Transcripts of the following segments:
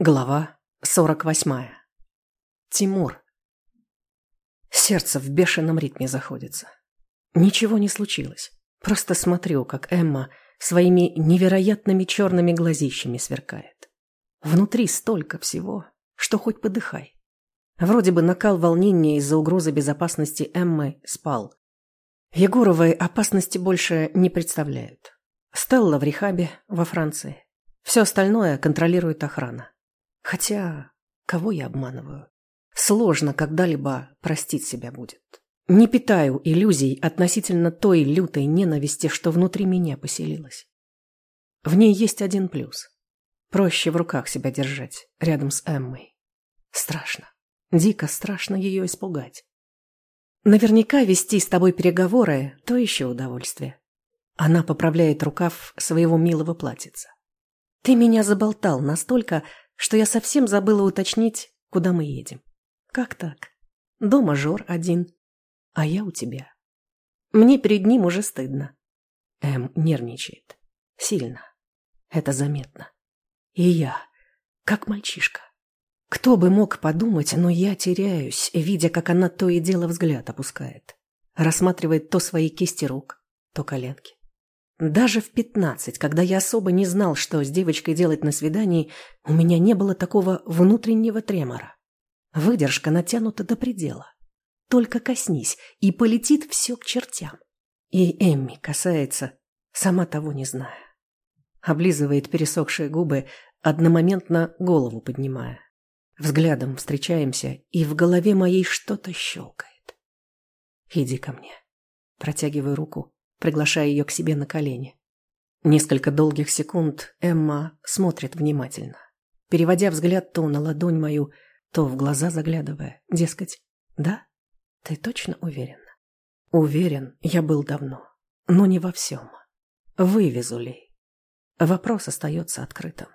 Глава 48. Тимур. Сердце в бешеном ритме заходится. Ничего не случилось. Просто смотрю, как Эмма своими невероятными черными глазищами сверкает. Внутри столько всего, что хоть подыхай. Вроде бы накал волнения из-за угрозы безопасности Эммы спал. Егоровой опасности больше не представляют. Стелла в рехабе во Франции. Все остальное контролирует охрана. Хотя, кого я обманываю? Сложно когда-либо простить себя будет. Не питаю иллюзий относительно той лютой ненависти, что внутри меня поселилась. В ней есть один плюс. Проще в руках себя держать, рядом с Эммой. Страшно. Дико страшно ее испугать. Наверняка вести с тобой переговоры – то еще удовольствие. Она поправляет рукав своего милого платьица. Ты меня заболтал настолько, что я совсем забыла уточнить, куда мы едем. Как так? Дома Жор один, а я у тебя. Мне перед ним уже стыдно. Эм нервничает. Сильно. Это заметно. И я, как мальчишка. Кто бы мог подумать, но я теряюсь, видя, как она то и дело взгляд опускает. Рассматривает то свои кисти рук, то коленки. Даже в пятнадцать, когда я особо не знал, что с девочкой делать на свидании, у меня не было такого внутреннего тремора. Выдержка натянута до предела. Только коснись, и полетит все к чертям. И Эмми касается, сама того не зная. Облизывает пересохшие губы, одномоментно голову поднимая. Взглядом встречаемся, и в голове моей что-то щелкает. «Иди ко мне». Протягиваю руку, приглашая ее к себе на колени. Несколько долгих секунд Эмма смотрит внимательно, переводя взгляд то на ладонь мою, то в глаза заглядывая, дескать, «Да? Ты точно уверен?» «Уверен, я был давно, но не во всем. Вывезу ли?» Вопрос остается открытым.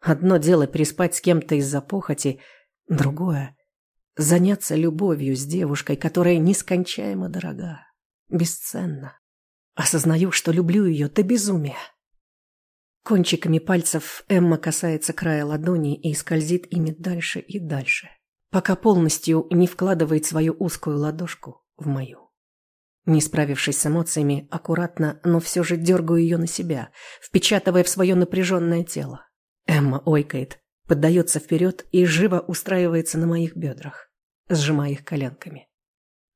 Одно дело переспать с кем-то из-за похоти, другое — заняться любовью с девушкой, которая нескончаемо дорога, бесценна. Осознаю, что люблю ее до безумия. Кончиками пальцев Эмма касается края ладони и скользит ими дальше и дальше, пока полностью не вкладывает свою узкую ладошку в мою. Не справившись с эмоциями, аккуратно, но все же дергаю ее на себя, впечатывая в свое напряженное тело. Эмма ойкает, поддается вперед и живо устраивается на моих бедрах, сжимая их коленками.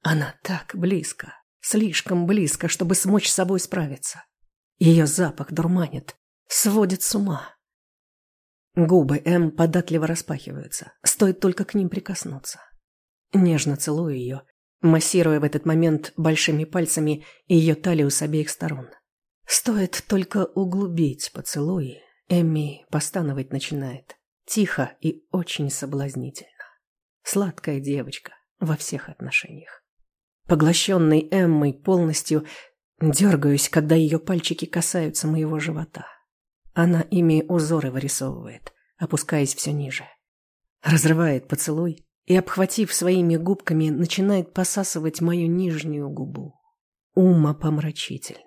Она так близко. Слишком близко, чтобы смочь с собой справиться. Ее запах дурманит, сводит с ума. Губы М податливо распахиваются, стоит только к ним прикоснуться. Нежно целую ее, массируя в этот момент большими пальцами ее талию с обеих сторон. Стоит только углубить поцелуи, Эмми постановать начинает. Тихо и очень соблазнительно. Сладкая девочка во всех отношениях. Поглощенный Эммой полностью дергаюсь, когда ее пальчики касаются моего живота. Она ими узоры вырисовывает, опускаясь все ниже. Разрывает поцелуй и, обхватив своими губками, начинает посасывать мою нижнюю губу. Ума помрачительно.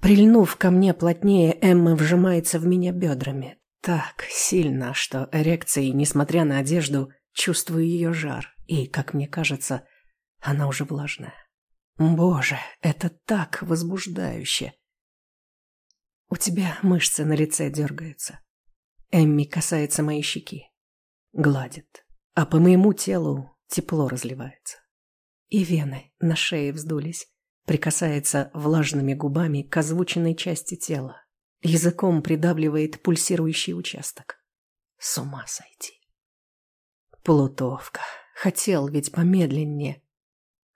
Прильнув ко мне плотнее, Эмма вжимается в меня бедрами. Так сильно, что эрекцией, несмотря на одежду, чувствую ее жар. И, как мне кажется, она уже влажная. Боже, это так возбуждающе. У тебя мышцы на лице дергаются. Эмми касается моей щеки. Гладит. А по моему телу тепло разливается. И вены на шее вздулись. Прикасается влажными губами к озвученной части тела. Языком придавливает пульсирующий участок. С ума сойти. Плутовка. Хотел ведь помедленнее.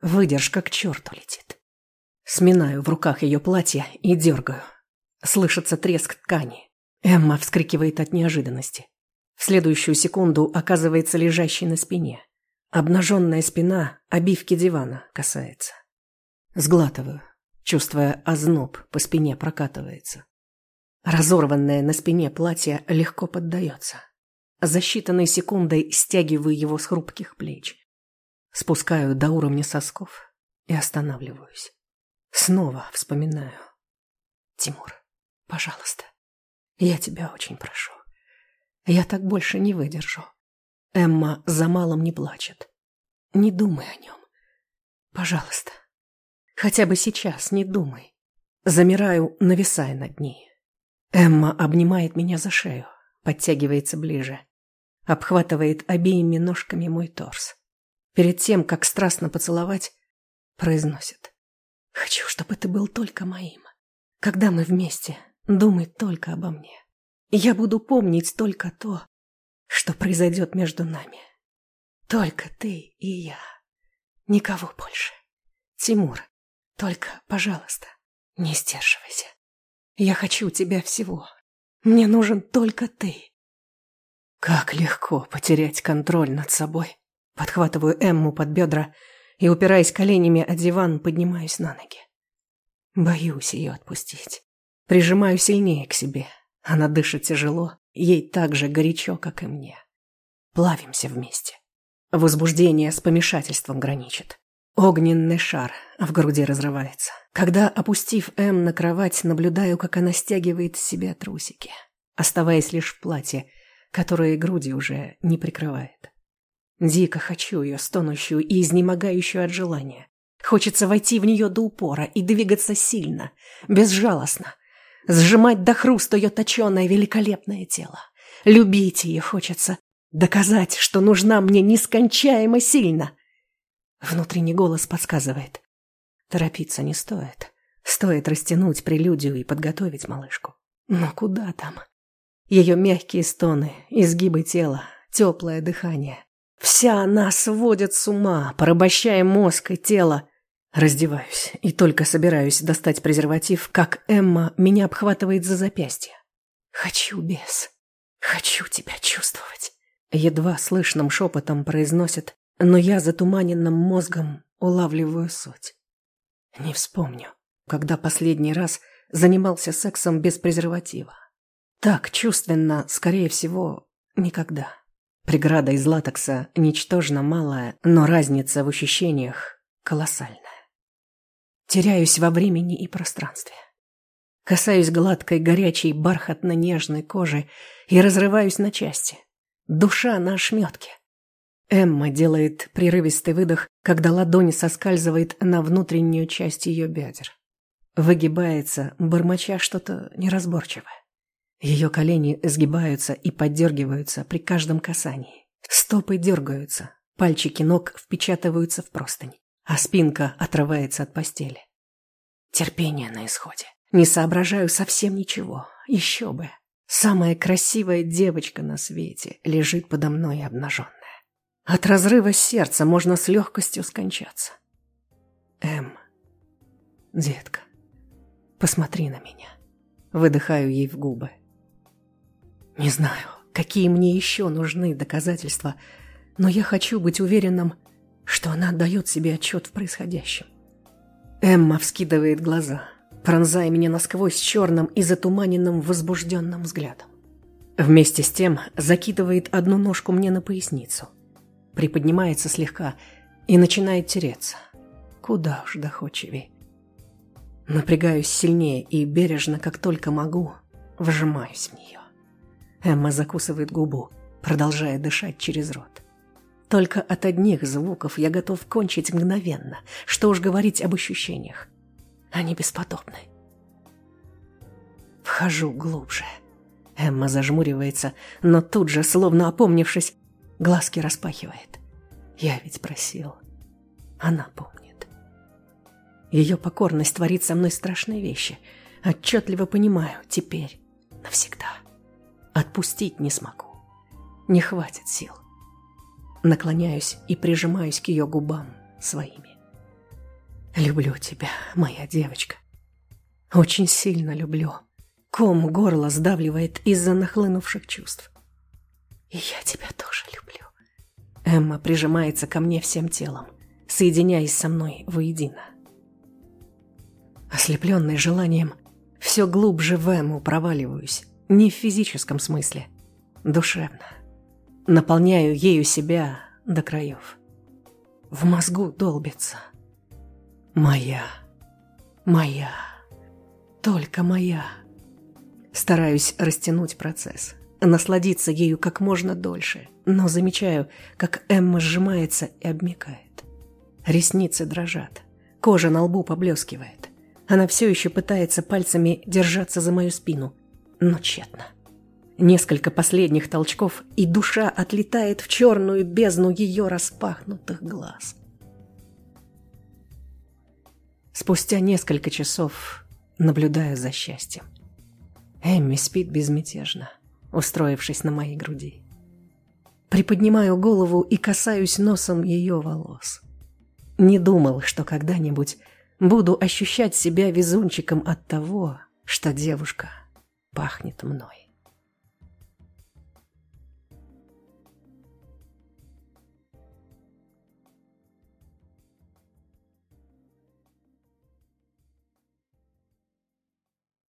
Выдержка к черту летит. Сминаю в руках ее платье и дергаю. Слышится треск ткани. Эмма вскрикивает от неожиданности. В следующую секунду оказывается лежащей на спине. Обнаженная спина обивки дивана касается. Сглатываю, чувствуя озноб по спине прокатывается. Разорванное на спине платье легко поддается. За считанные секунды стягиваю его с хрупких плеч. Спускаю до уровня сосков и останавливаюсь. Снова вспоминаю. Тимур, пожалуйста, я тебя очень прошу. Я так больше не выдержу. Эмма за малым не плачет. Не думай о нем. Пожалуйста. Хотя бы сейчас не думай. Замираю, нависая над ней. Эмма обнимает меня за шею, подтягивается ближе, обхватывает обеими ножками мой торс. Перед тем, как страстно поцеловать, произносит. «Хочу, чтобы ты был только моим. Когда мы вместе, думай только обо мне. Я буду помнить только то, что произойдет между нами. Только ты и я. Никого больше. Тимур, только, пожалуйста, не сдерживайся. Я хочу тебя всего. Мне нужен только ты. Как легко потерять контроль над собой. Подхватываю Эмму под бедра и, упираясь коленями о диван, поднимаюсь на ноги. Боюсь ее отпустить. Прижимаю сильнее к себе. Она дышит тяжело, ей так же горячо, как и мне. Плавимся вместе. Возбуждение с помешательством граничит. Огненный шар в груди разрывается. Когда, опустив М на кровать, наблюдаю, как она стягивает с себя трусики, оставаясь лишь в платье, которое груди уже не прикрывает. Дико хочу ее, стонущую и изнемогающую от желания. Хочется войти в нее до упора и двигаться сильно, безжалостно. Сжимать до хруста ее точеное великолепное тело. Любить ее хочется. Доказать, что нужна мне нескончаемо сильно. Внутренний голос подсказывает. Торопиться не стоит. Стоит растянуть прелюдию и подготовить малышку. Но куда там? Ее мягкие стоны, изгибы тела, теплое дыхание. Вся она сводит с ума, порабощая мозг и тело. Раздеваюсь и только собираюсь достать презерватив, как Эмма меня обхватывает за запястье. «Хочу, бес. Хочу тебя чувствовать». Едва слышным шепотом произносит, но я затуманенным мозгом улавливаю суть. Не вспомню, когда последний раз занимался сексом без презерватива. Так чувственно, скорее всего, никогда. Преграда из латекса ничтожно малая, но разница в ощущениях колоссальная. Теряюсь во времени и пространстве. Касаюсь гладкой, горячей, бархатно-нежной кожи и разрываюсь на части. Душа на ошметке. Эмма делает прерывистый выдох, когда ладонь соскальзывает на внутреннюю часть ее бедер. Выгибается, бормоча что-то неразборчивое. Ее колени сгибаются и поддергиваются при каждом касании. Стопы дергаются, пальчики ног впечатываются в простынь, а спинка отрывается от постели. Терпение на исходе. Не соображаю совсем ничего. Еще бы. Самая красивая девочка на свете лежит подо мной обнаженная. От разрыва сердца можно с легкостью скончаться. Эм, детка, посмотри на меня. Выдыхаю ей в губы. Не знаю, какие мне еще нужны доказательства, но я хочу быть уверенным, что она отдает себе отчет в происходящем. Эмма вскидывает глаза, пронзая меня насквозь черным и затуманенным возбужденным взглядом. Вместе с тем закидывает одну ножку мне на поясницу, приподнимается слегка и начинает тереться. Куда уж доходчивее. Напрягаюсь сильнее и бережно, как только могу, вжимаюсь в нее. Эмма закусывает губу, продолжая дышать через рот. Только от одних звуков я готов кончить мгновенно. Что уж говорить об ощущениях. Они бесподобны. Вхожу глубже. Эмма зажмуривается, но тут же, словно опомнившись, глазки распахивает. Я ведь просил. Она помнит. Ее покорность творит со мной страшные вещи. Отчетливо понимаю, теперь, навсегда. Отпустить не смогу. Не хватит сил. Наклоняюсь и прижимаюсь к ее губам своими. Люблю тебя, моя девочка. Очень сильно люблю. Ком горло сдавливает из-за нахлынувших чувств. И я тебя тоже люблю. Эмма прижимается ко мне всем телом, соединяясь со мной воедино. Ослепленный желанием, все глубже в Эмму проваливаюсь, не в физическом смысле. Душевно. Наполняю ею себя до краев. В мозгу долбится. Моя. Моя. Только моя. Стараюсь растянуть процесс. насладиться ею как можно дольше, но замечаю, как Эмма сжимается и обмикает. Ресницы дрожат, кожа на лбу поблескивает. Она все еще пытается пальцами держаться за мою спину, но тщетно. Несколько последних толчков, и душа отлетает в черную бездну ее распахнутых глаз. Спустя несколько часов наблюдаю за счастьем. Эмми спит безмятежно, устроившись на моей груди. Приподнимаю голову и касаюсь носом ее волос. Не думал, что когда-нибудь буду ощущать себя везунчиком от того, что девушка пахнет мной.